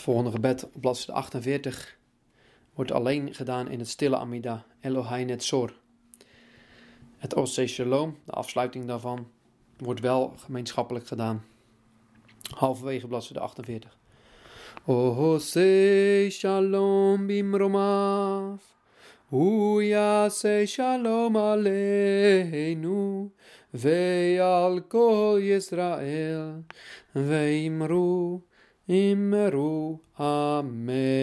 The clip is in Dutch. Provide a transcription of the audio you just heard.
Het volgende gebed op bladzijde 48 wordt alleen gedaan in het stille Amida, Elohai Netzor. Het Ose Shalom, de afsluiting daarvan, wordt wel gemeenschappelijk gedaan. Halverwege bladzijde 48. Ose Shalom bimromav, yase shalom aleinu, ve'al kol Yisrael, ve'imru Imeru. Amém.